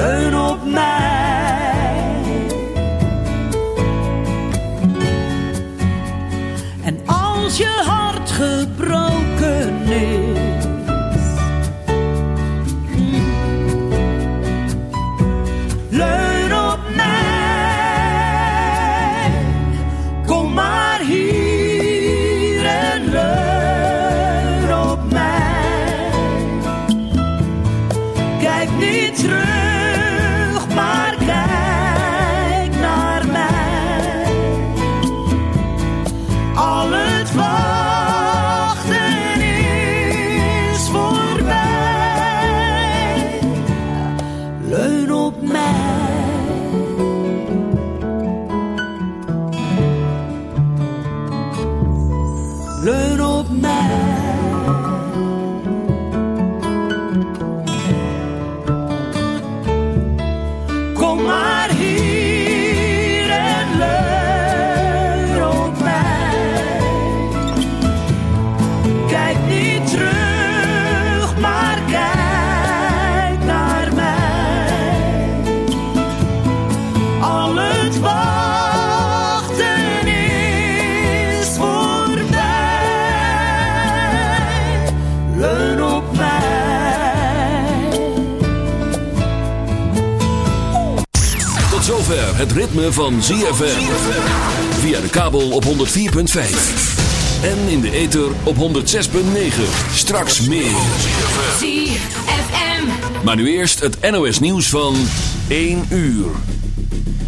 leun ritme van ZFM. Via de kabel op 104.5. En in de ether op 106.9. Straks meer. ZFM. Maar nu eerst het NOS nieuws van 1 uur.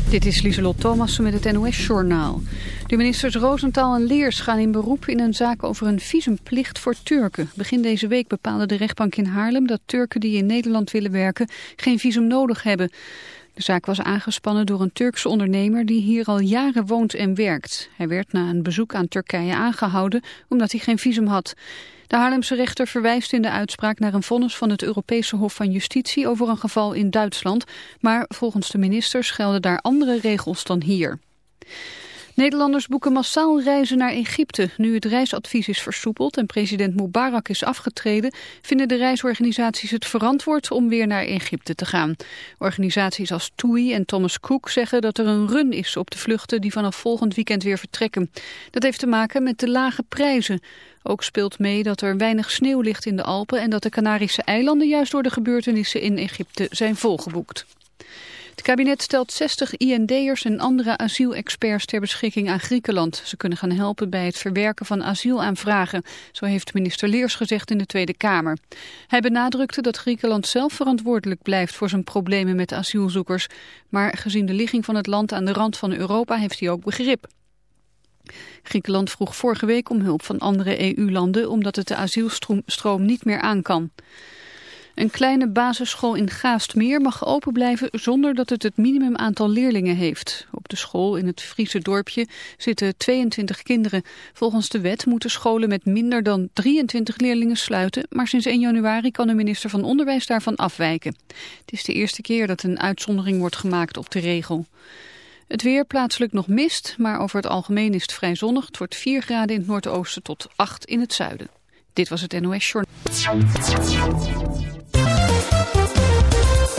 Dit is Lieselot Thomassen met het NOS-journaal. De ministers Roosentaal en Leers gaan in beroep in een zaak over een visumplicht voor Turken. Begin deze week bepaalde de rechtbank in Haarlem dat Turken die in Nederland willen werken geen visum nodig hebben. De zaak was aangespannen door een Turkse ondernemer die hier al jaren woont en werkt. Hij werd na een bezoek aan Turkije aangehouden omdat hij geen visum had. De Haarlemse rechter verwijst in de uitspraak naar een vonnis van het Europese Hof van Justitie over een geval in Duitsland. Maar volgens de ministers gelden daar andere regels dan hier. Nederlanders boeken massaal reizen naar Egypte. Nu het reisadvies is versoepeld en president Mubarak is afgetreden... vinden de reisorganisaties het verantwoord om weer naar Egypte te gaan. Organisaties als TUI en Thomas Cook zeggen dat er een run is op de vluchten... die vanaf volgend weekend weer vertrekken. Dat heeft te maken met de lage prijzen. Ook speelt mee dat er weinig sneeuw ligt in de Alpen... en dat de Canarische eilanden juist door de gebeurtenissen in Egypte zijn volgeboekt. Het kabinet stelt 60 IND'ers en andere asielexperts ter beschikking aan Griekenland. Ze kunnen gaan helpen bij het verwerken van asielaanvragen, zo heeft minister Leers gezegd in de Tweede Kamer. Hij benadrukte dat Griekenland zelf verantwoordelijk blijft voor zijn problemen met asielzoekers. Maar gezien de ligging van het land aan de rand van Europa heeft hij ook begrip. Griekenland vroeg vorige week om hulp van andere EU-landen omdat het de asielstroom niet meer aan kan. Een kleine basisschool in Gaastmeer mag open blijven zonder dat het het minimumaantal leerlingen heeft. Op de school in het Friese dorpje zitten 22 kinderen. Volgens de wet moeten scholen met minder dan 23 leerlingen sluiten, maar sinds 1 januari kan de minister van Onderwijs daarvan afwijken. Het is de eerste keer dat een uitzondering wordt gemaakt op de regel. Het weer plaatselijk nog mist, maar over het algemeen is het vrij zonnig. Het wordt 4 graden in het noordoosten tot 8 in het zuiden. Dit was het NOS Journal.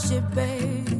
worship, babe.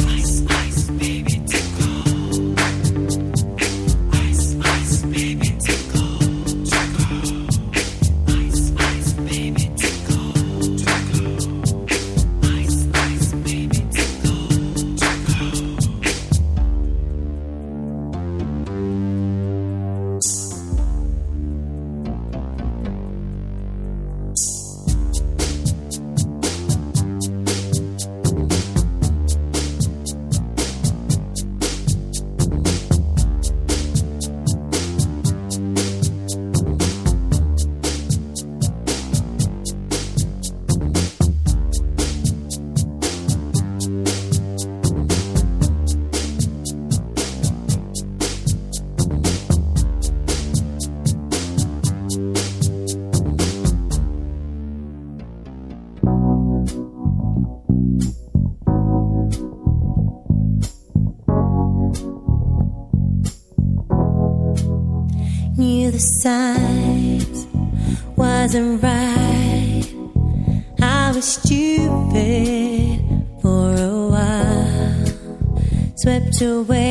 Swept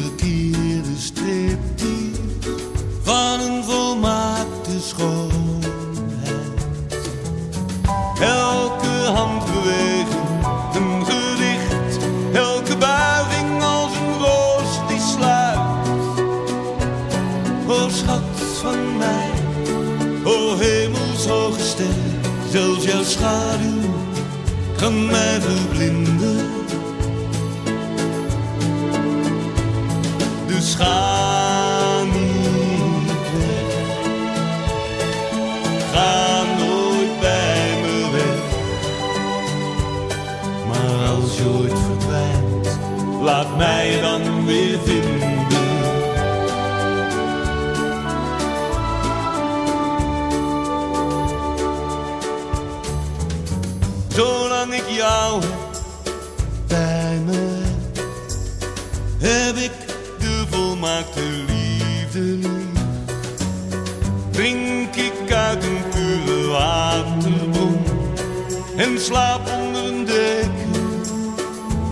en slaap onder een deken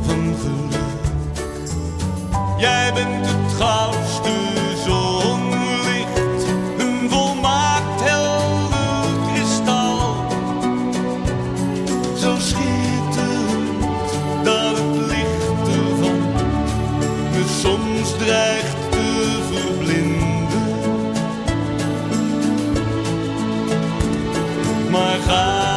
van geluk. Jij bent het gaafste zonlicht, een volmaakt helder kristal. Zo schitterend dat het licht ervan me soms dreigt te verblinden. Maar ga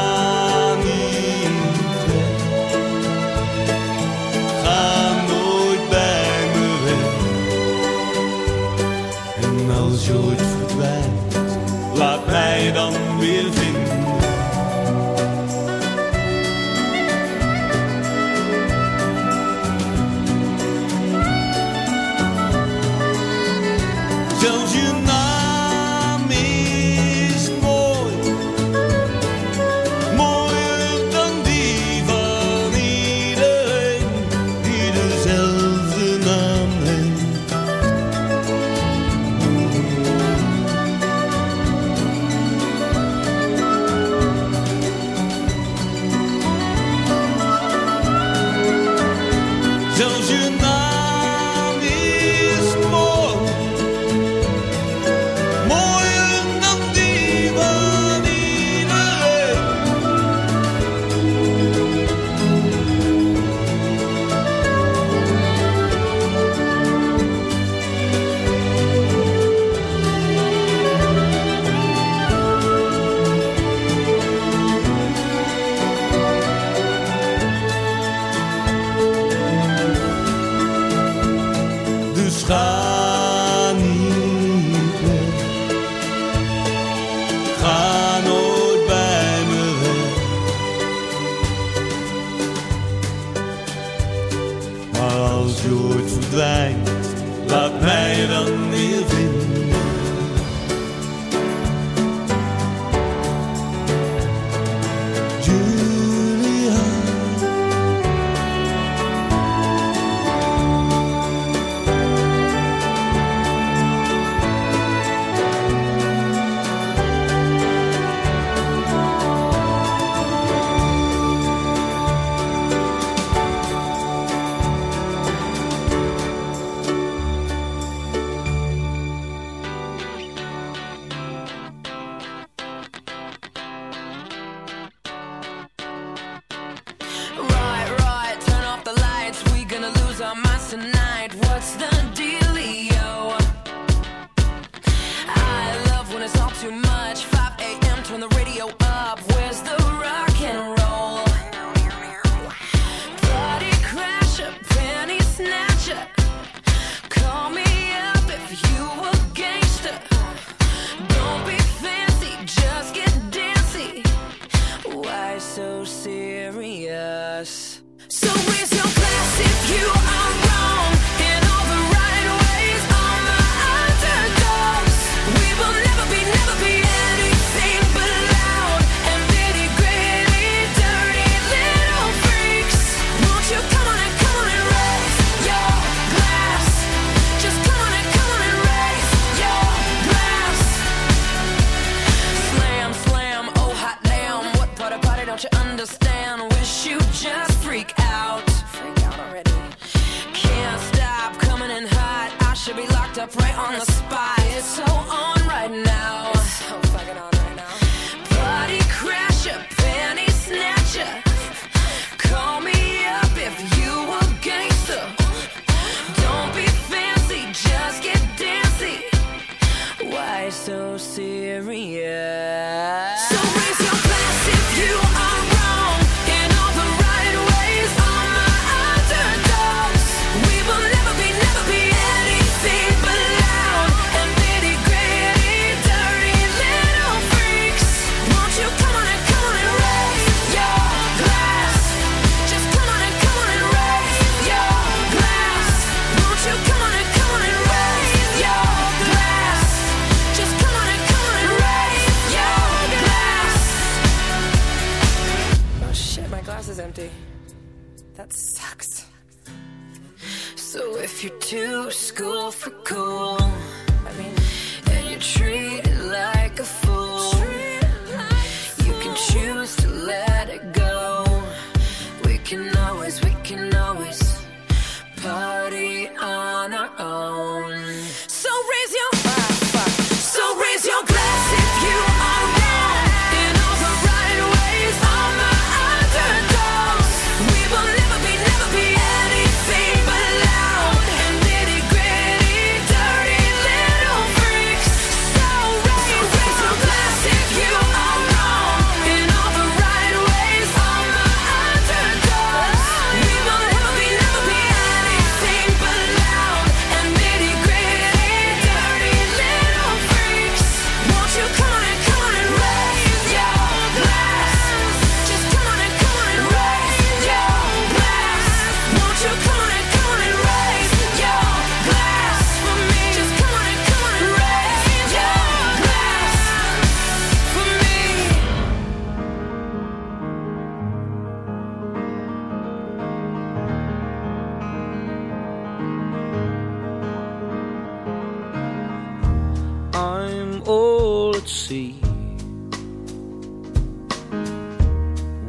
See. Sea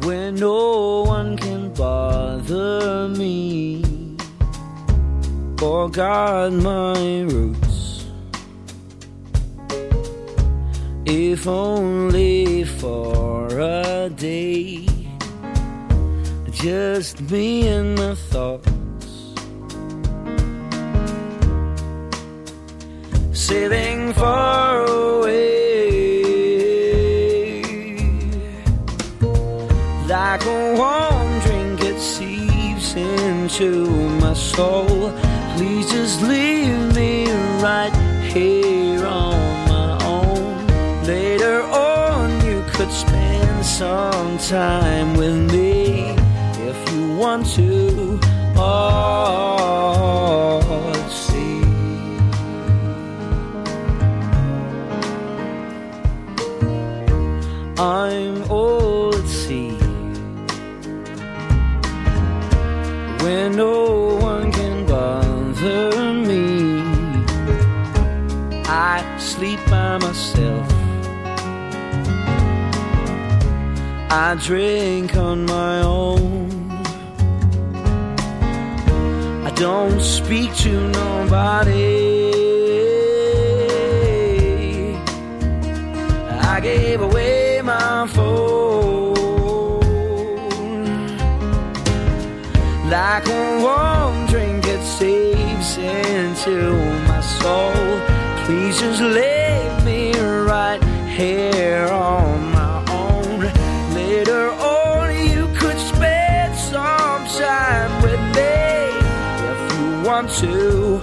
where no one can bother me. Or guard my roots. If only for a day. Just me and my thoughts. Sailing far away. like a warm drink, it seeps into my soul. Please just leave me right here on my own. Later on, you could spend some time with me if you want to. Oh, see. I'm sleep by myself. I drink on my own. I don't speak to nobody. I gave away my phone like a warm drink that saves into my soul. Please just let here on my own. Later on, you could spend some time with me if you want to.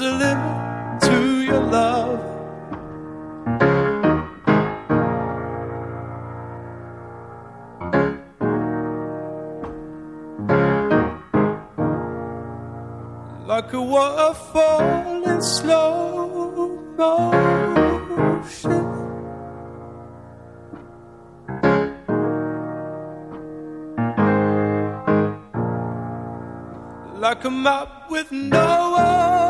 A limit to your love. Like a waterfall in slow motion. Like a map with no ocean.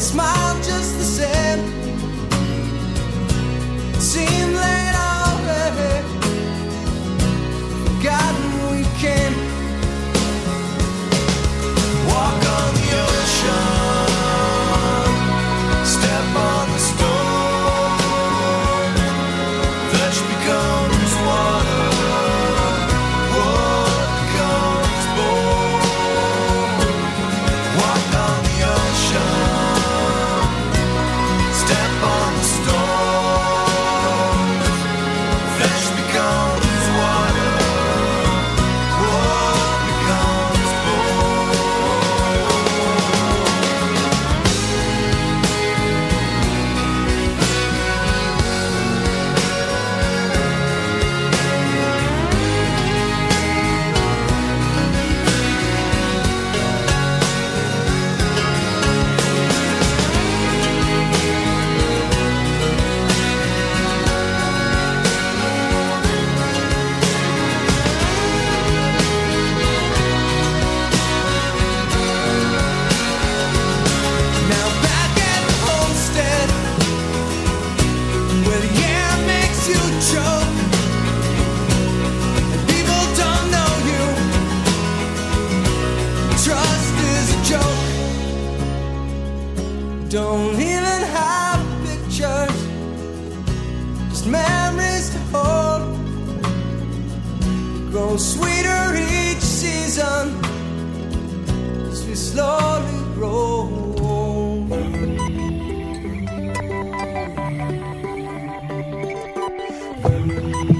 Smile. just It's